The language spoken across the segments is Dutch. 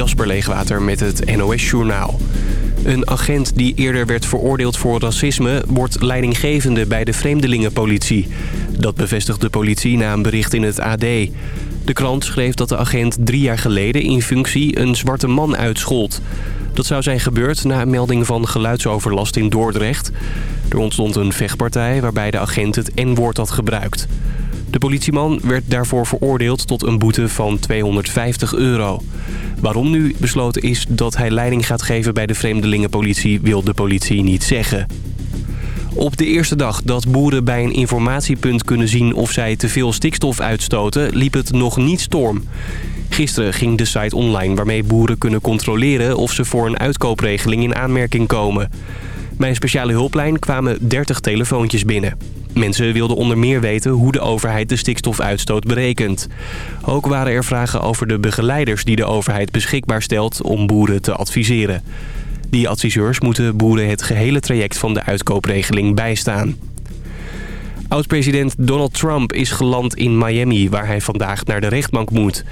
Jasper Leegwater met het NOS Journaal. Een agent die eerder werd veroordeeld voor racisme... wordt leidinggevende bij de vreemdelingenpolitie. Dat bevestigt de politie na een bericht in het AD. De krant schreef dat de agent drie jaar geleden in functie een zwarte man uitschold. Dat zou zijn gebeurd na een melding van geluidsoverlast in Dordrecht. Er ontstond een vechtpartij waarbij de agent het N-woord had gebruikt. De politieman werd daarvoor veroordeeld tot een boete van 250 euro. Waarom nu besloten is dat hij leiding gaat geven bij de vreemdelingenpolitie... wil de politie niet zeggen. Op de eerste dag dat boeren bij een informatiepunt kunnen zien of zij te veel stikstof uitstoten, liep het nog niet storm. Gisteren ging de site online waarmee boeren kunnen controleren of ze voor een uitkoopregeling in aanmerking komen. Bij een speciale hulplijn kwamen 30 telefoontjes binnen. Mensen wilden onder meer weten hoe de overheid de stikstofuitstoot berekent. Ook waren er vragen over de begeleiders die de overheid beschikbaar stelt om boeren te adviseren. Die adviseurs moeten boeren het gehele traject van de uitkoopregeling bijstaan. Oud-president Donald Trump is geland in Miami, waar hij vandaag naar de rechtbank moet.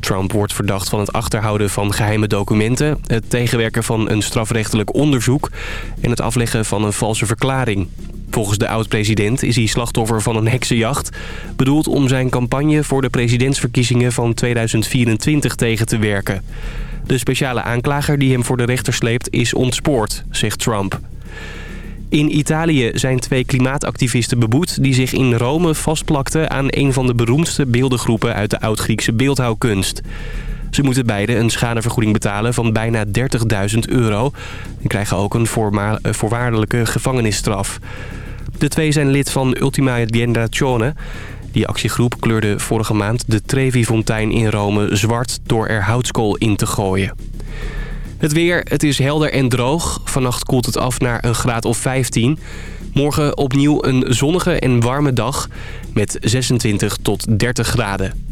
Trump wordt verdacht van het achterhouden van geheime documenten... het tegenwerken van een strafrechtelijk onderzoek... en het afleggen van een valse verklaring. Volgens de oud-president is hij slachtoffer van een heksenjacht... bedoeld om zijn campagne voor de presidentsverkiezingen van 2024 tegen te werken. De speciale aanklager die hem voor de rechter sleept is ontspoord, zegt Trump. In Italië zijn twee klimaatactivisten beboet die zich in Rome vastplakten aan een van de beroemdste beeldengroepen uit de oud-Griekse beeldhouwkunst. Ze moeten beide een schadevergoeding betalen van bijna 30.000 euro en krijgen ook een voorwaardelijke gevangenisstraf. De twee zijn lid van Ultima Generazione. Die actiegroep kleurde vorige maand de Trevi-fontein in Rome zwart door er houtskool in te gooien. Het weer, het is helder en droog. Vannacht koelt het af naar een graad of 15. Morgen opnieuw een zonnige en warme dag met 26 tot 30 graden.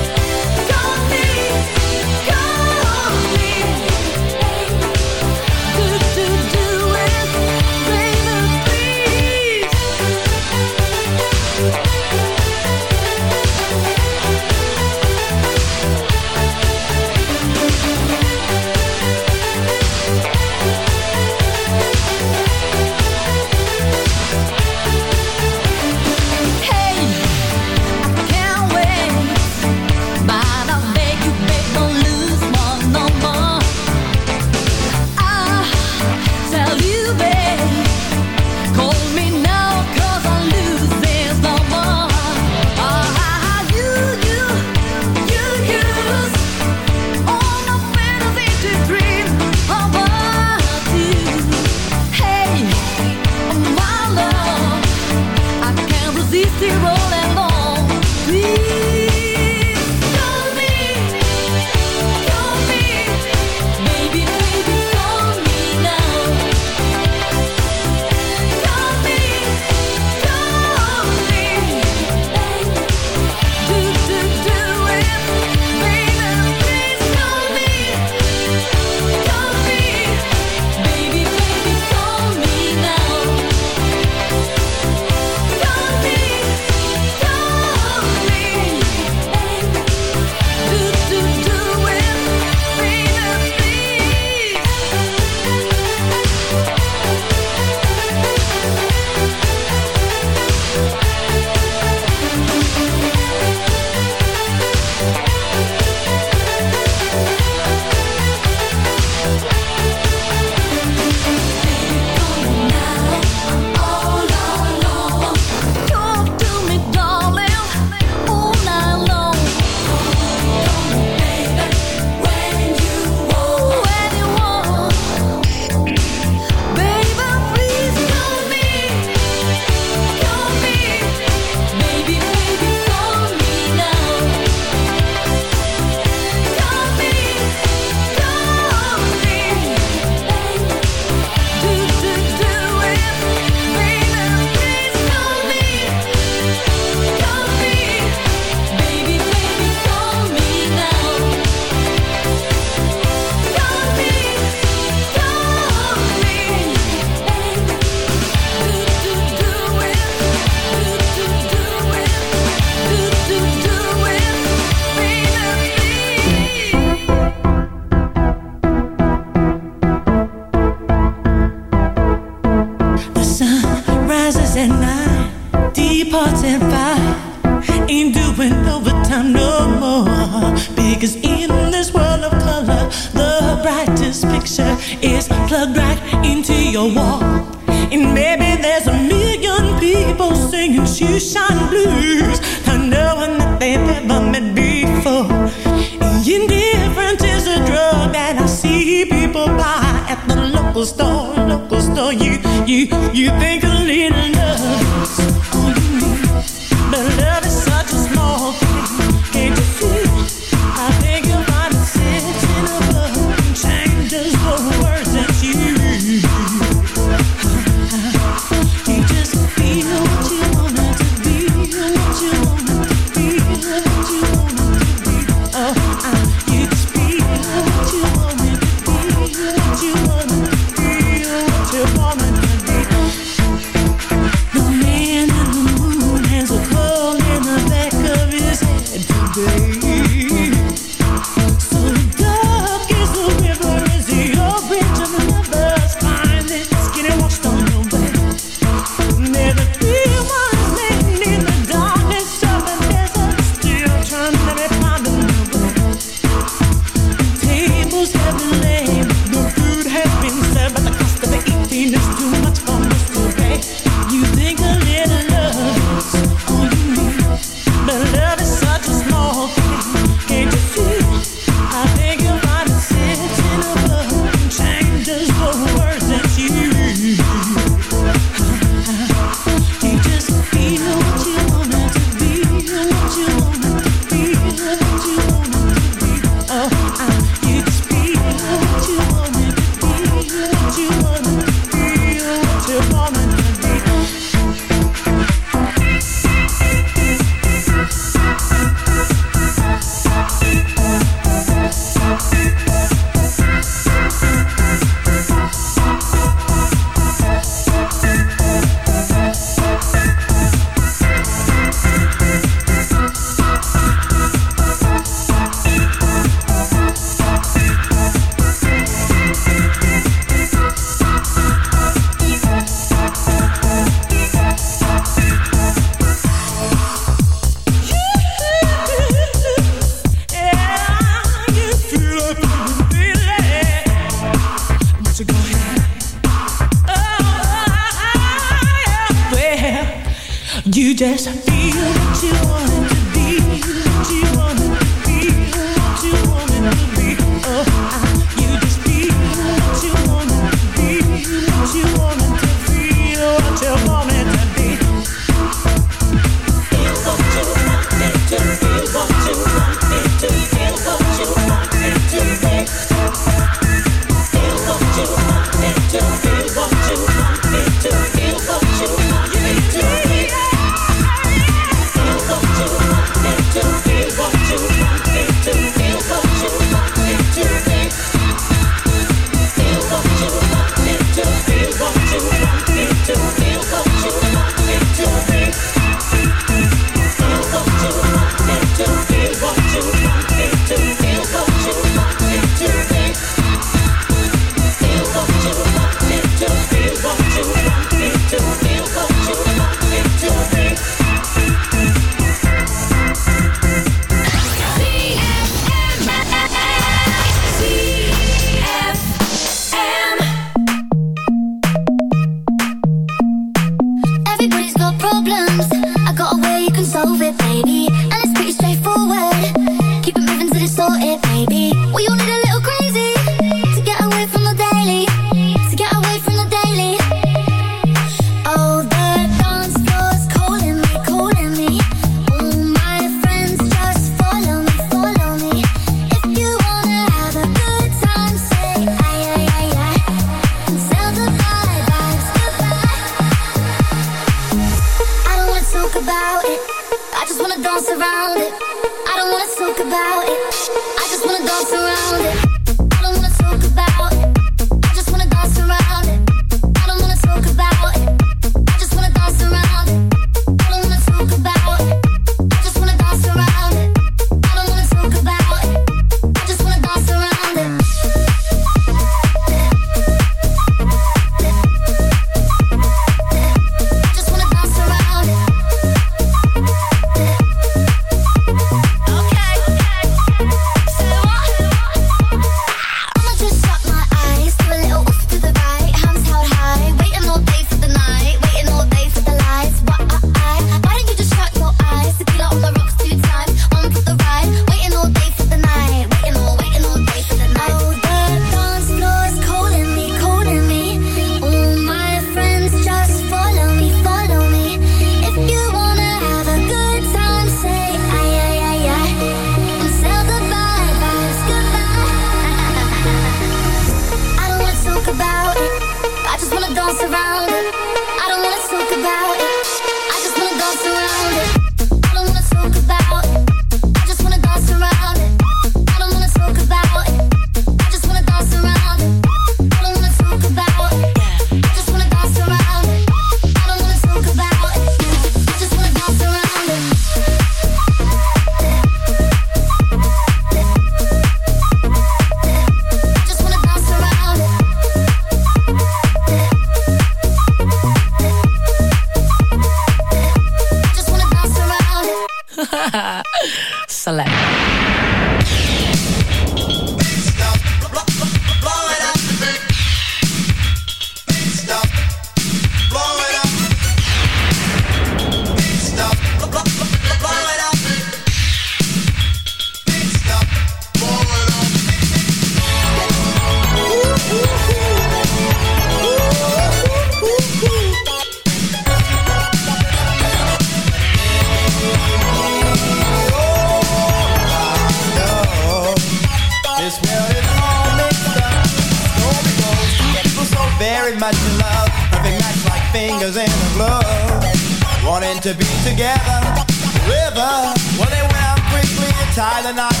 and I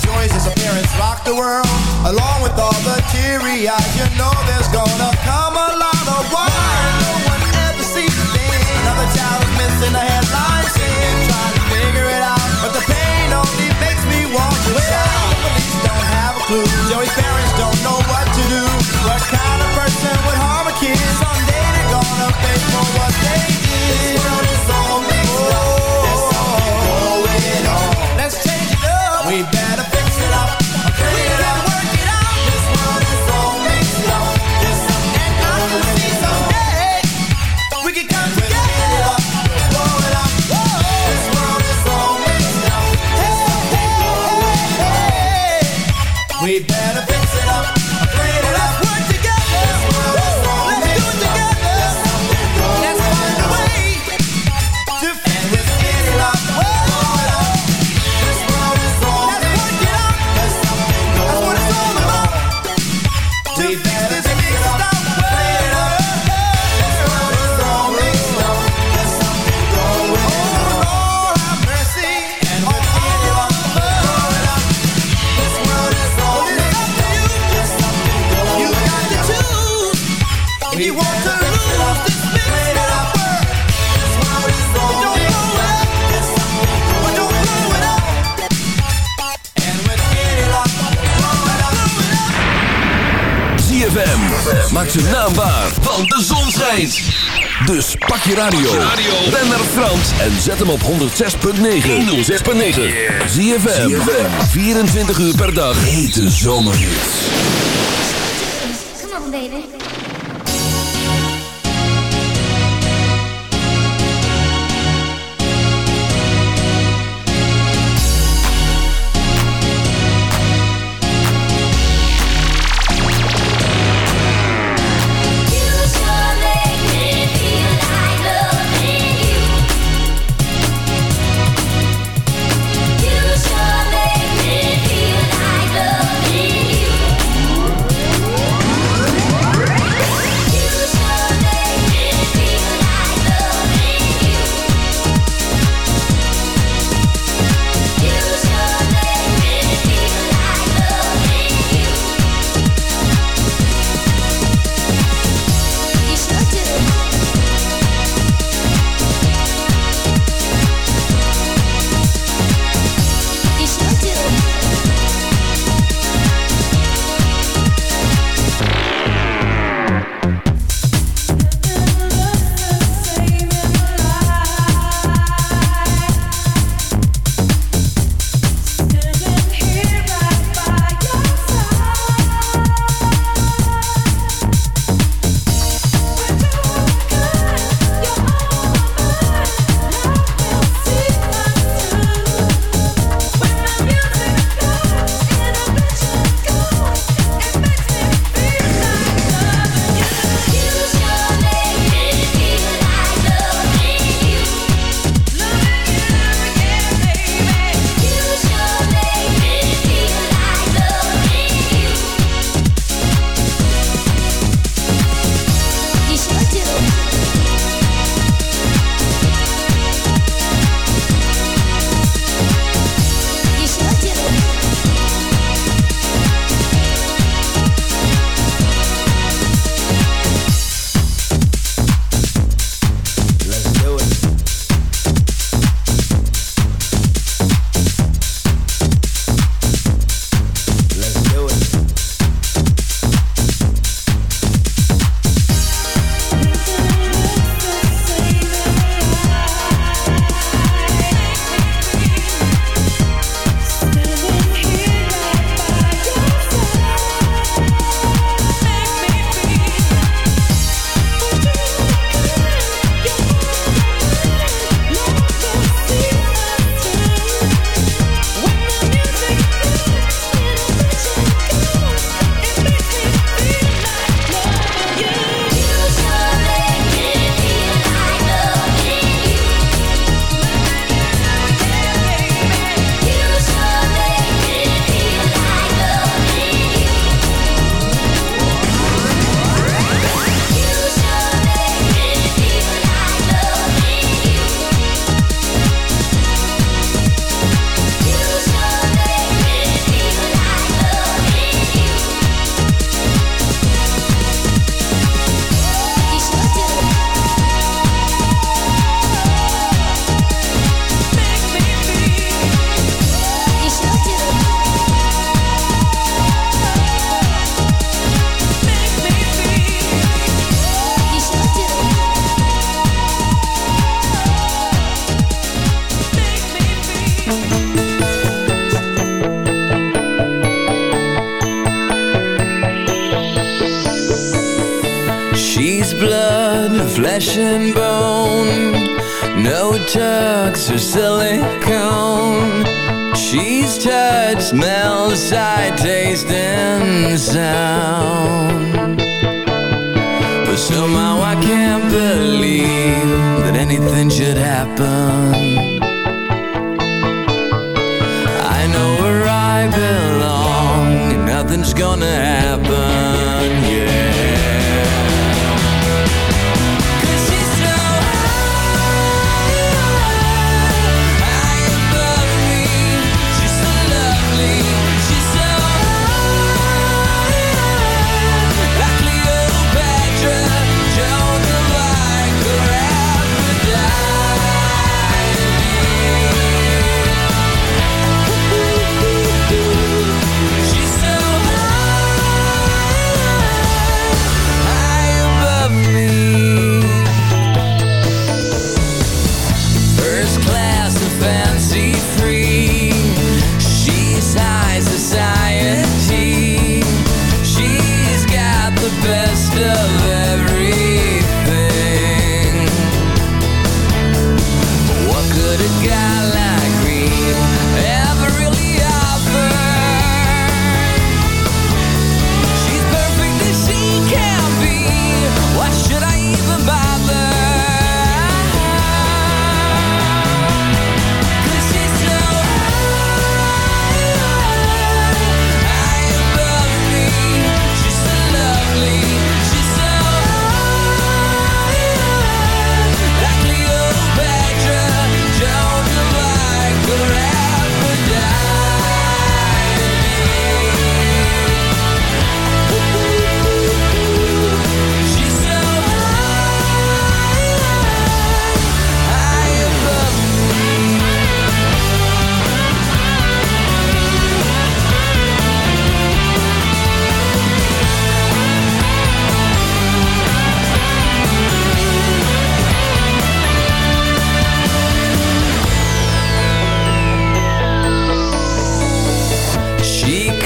joys disappearance rocked the world Along with all the teary eyes You know there's gonna come a lot of why No one ever sees a thing. Another child is missing a headline scene Trying to figure it out. But the pain only makes me want to shout. The police don't have a clue. Joey's parents don't know what to do. What kind of person would harm a kid? Someday they're gonna pay for what they did. radio. Ben naar Frans en zet hem op 106.9. 106.9. Zie je 24 uur per dag. Hete zomerhit. Come on, baby.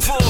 Zandvoort.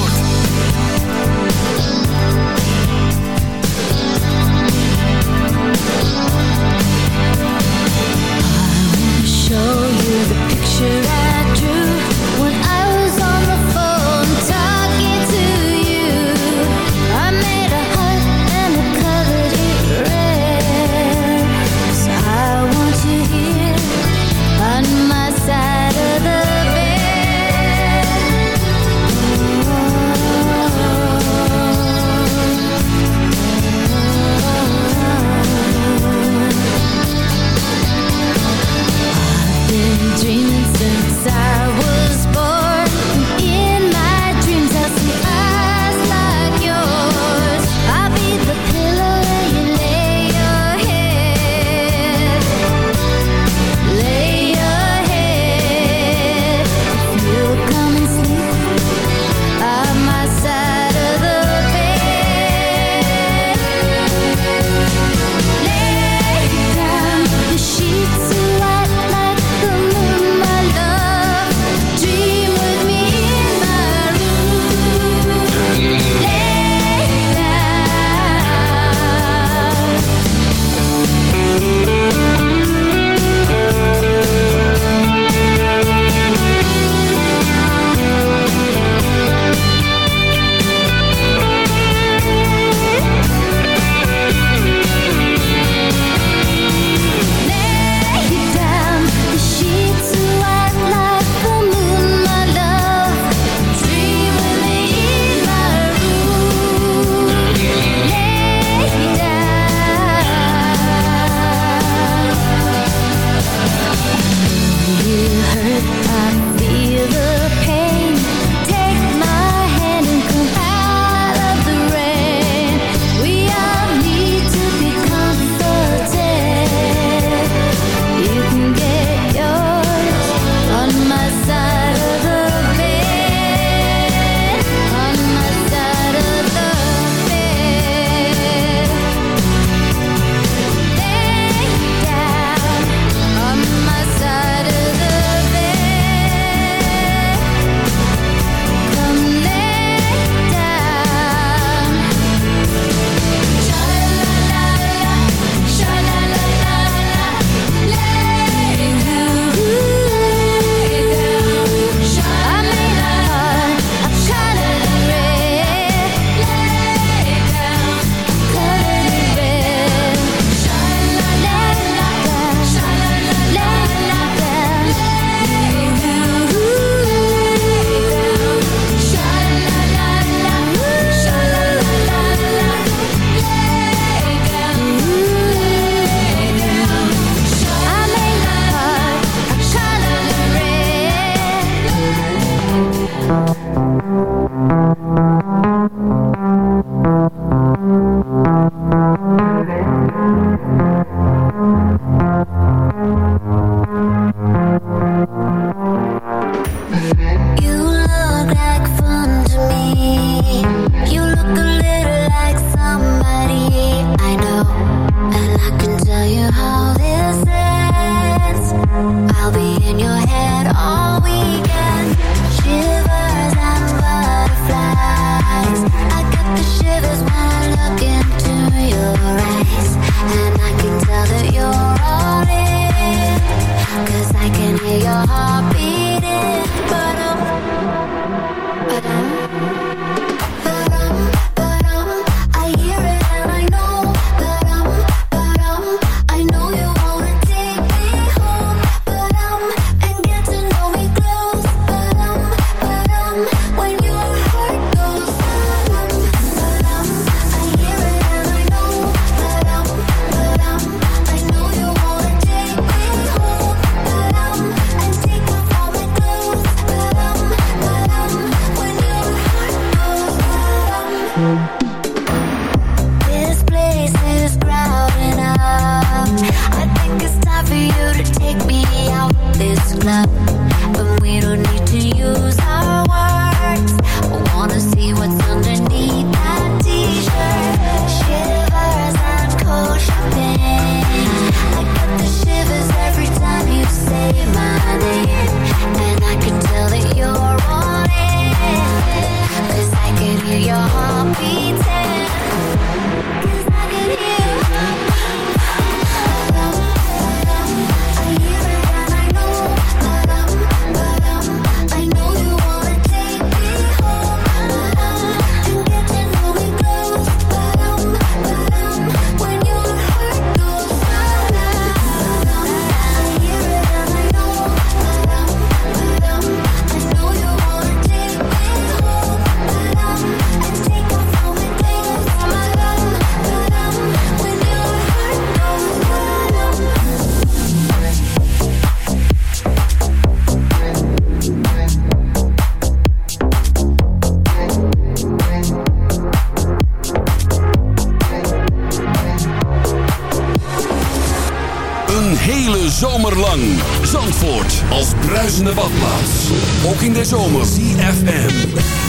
in de badplaats. Ook in de zomer. CFM.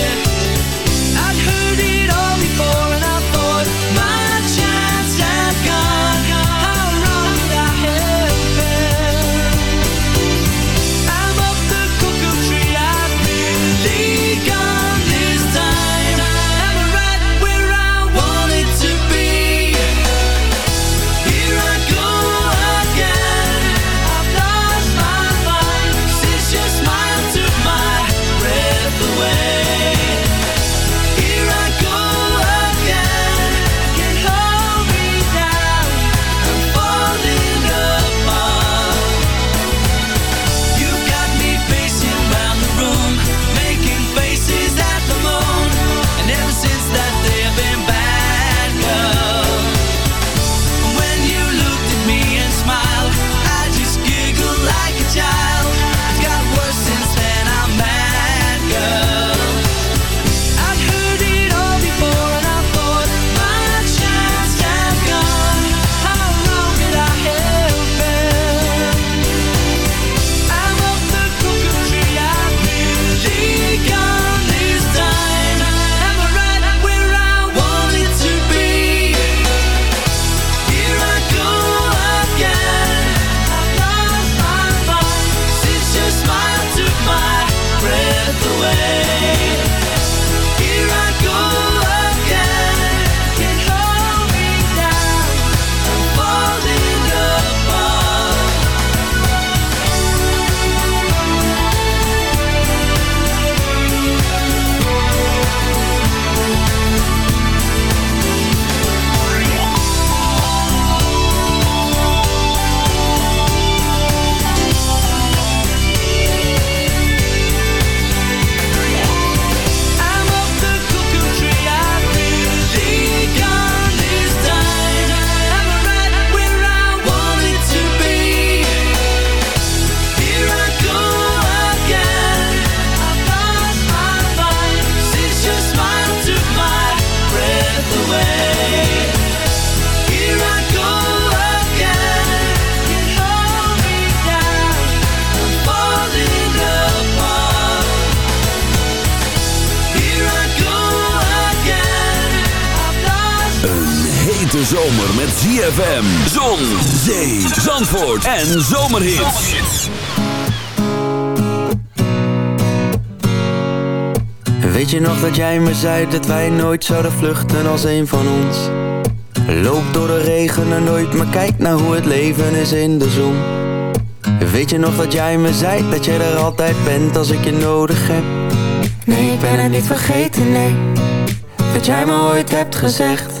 ZFM, Zon, Zee, Zandvoort en Zomerhits. Weet je nog dat jij me zei dat wij nooit zouden vluchten als een van ons? Loop door de regen en nooit, maar kijk naar hoe het leven is in de zon. Weet je nog dat jij me zei dat je er altijd bent als ik je nodig heb? Nee, ik ben het niet vergeten, nee. Wat jij me ooit hebt gezegd.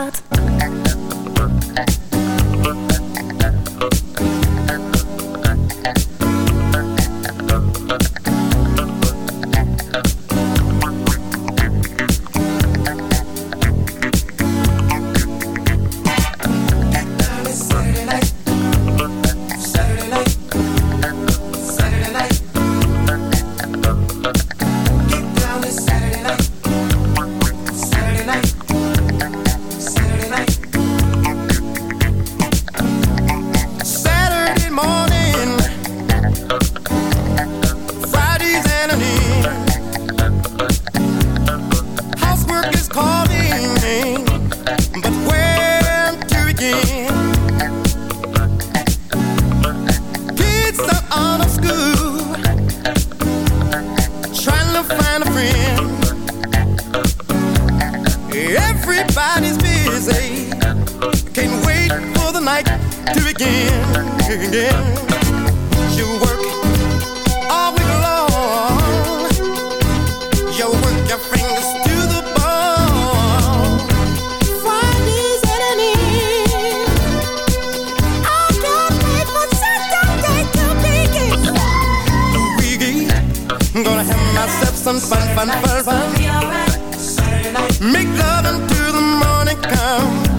Love through the morning comes.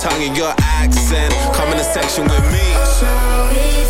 tongue your accent. Come in the section with me.